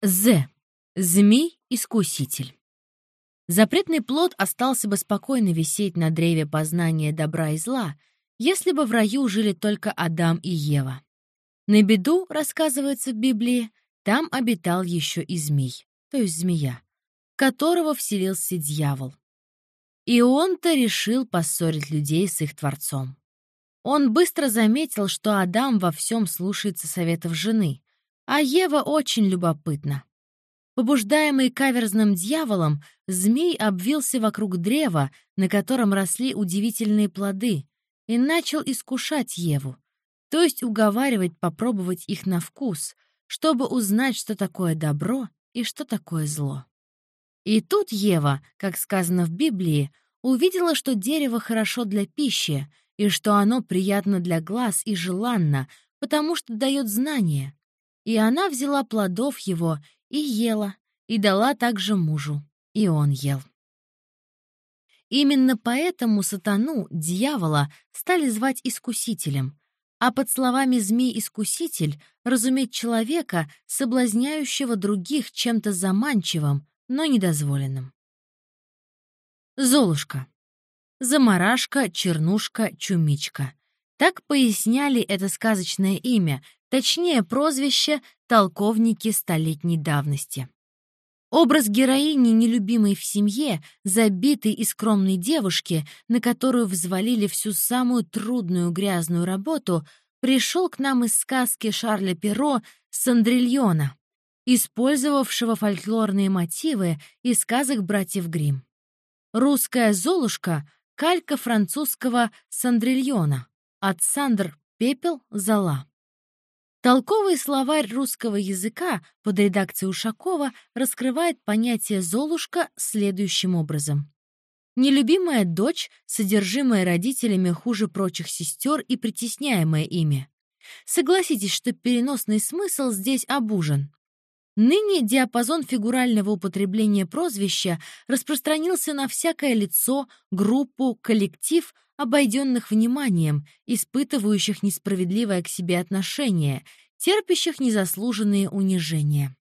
З. Змей-искуситель. Запретный плод остался бы спокойно висеть на древе познания добра и зла, если бы в раю жили только Адам и Ева. На беду, рассказывается в Библии, там обитал еще и змей, то есть змея, которого вселился дьявол. И он-то решил поссорить людей с их Творцом. Он быстро заметил, что Адам во всем слушается советов жены, а Ева очень любопытна. Побуждаемый каверзным дьяволом, змей обвился вокруг древа, на котором росли удивительные плоды, и начал искушать Еву, то есть уговаривать попробовать их на вкус, чтобы узнать, что такое добро и что такое зло. И тут Ева, как сказано в Библии, увидела, что дерево хорошо для пищи, и что оно приятно для глаз и желанно, потому что дает знания, и она взяла плодов его и ела, и дала также мужу, и он ел. Именно поэтому сатану, дьявола, стали звать искусителем, а под словами «змей-искуситель» разуметь человека, соблазняющего других чем-то заманчивым, но недозволенным. Золушка. Замарашка, чернушка, чумичка. Так поясняли это сказочное имя, точнее прозвище «толковники столетней давности». Образ героини, нелюбимой в семье, забитой и скромной девушки, на которую взвалили всю самую трудную грязную работу, пришел к нам из сказки Шарля Перро «Сандрильона», использовавшего фольклорные мотивы из сказок братьев Гримм. Русская «Золушка» — калька французского «Сандрильона», от Сандр — пепел, зола. Толковый словарь русского языка под редакцией Ушакова раскрывает понятие «золушка» следующим образом. Нелюбимая дочь, содержимая родителями хуже прочих сестер и притесняемая ими. Согласитесь, что переносный смысл здесь обужен. Ныне диапазон фигурального употребления прозвища распространился на всякое лицо, группу, коллектив, обойденных вниманием, испытывающих несправедливое к себе отношение, терпящих незаслуженные унижения.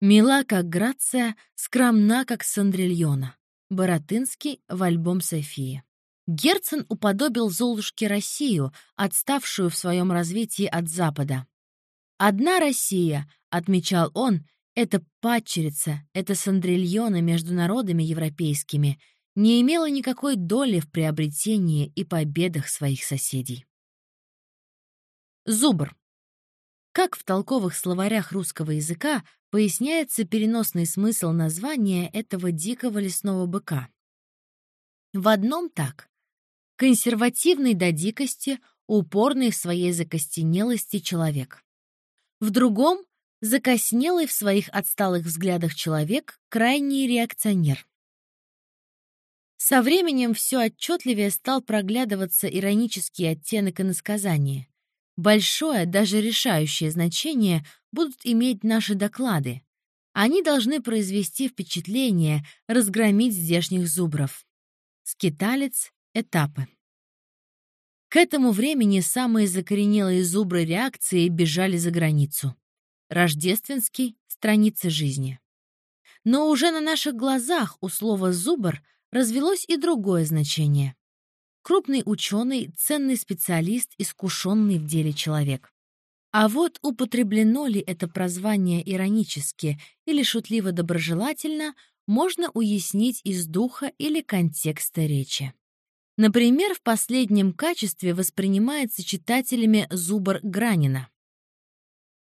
Мила, как Грация, скромна, как Сандрильона. Боротынский в альбом Софии. Герцен уподобил Золушке Россию, отставшую в своем развитии от Запада. «Одна Россия», — отмечал он, — «это падчерица, это Сандрильона между народами европейскими, не имела никакой доли в приобретении и победах своих соседей. Зубр. Как в толковых словарях русского языка поясняется переносный смысл названия этого дикого лесного быка? В одном так. Консервативный до дикости, упорный в своей закостенелости человек. В другом — закоснелый в своих отсталых взглядах человек, крайний реакционер. Со временем все отчетливее стал проглядываться иронический оттенок иносказания. Большое, даже решающее значение будут иметь наши доклады. Они должны произвести впечатление, разгромить здешних зубров. Скиталец, этапы. К этому времени самые закоренелые зубры реакции бежали за границу. Рождественский — страницы жизни. Но уже на наших глазах у слова «зубр» развелось и другое значение. Крупный ученый, ценный специалист, искушенный в деле человек. А вот употреблено ли это прозвание иронически или шутливо-доброжелательно, можно уяснить из духа или контекста речи. Например, в последнем качестве воспринимается читателями зубр Гранина.